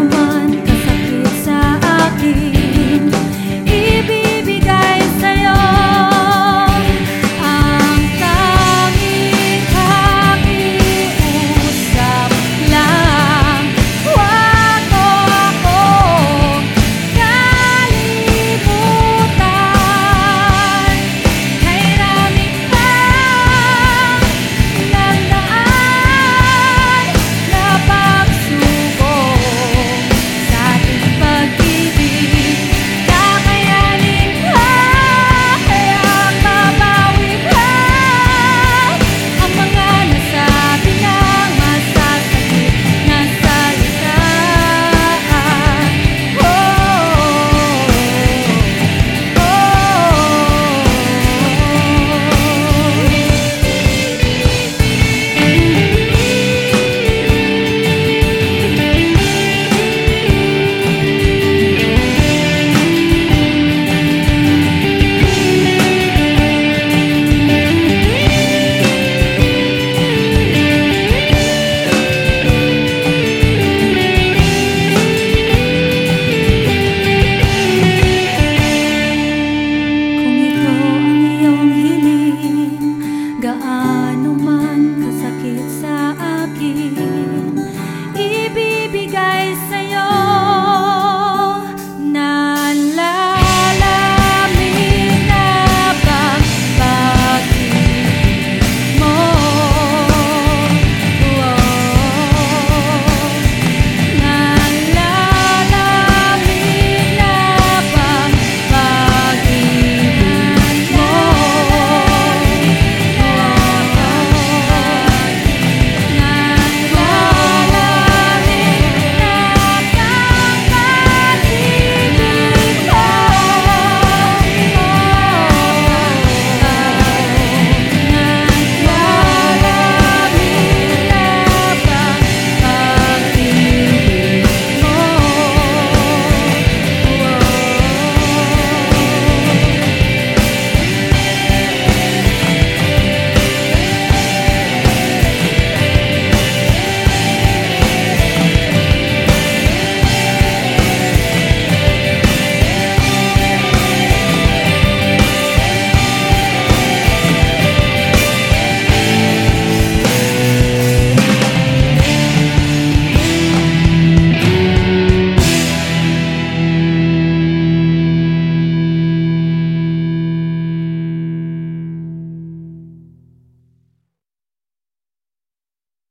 naman kasakit sa akin.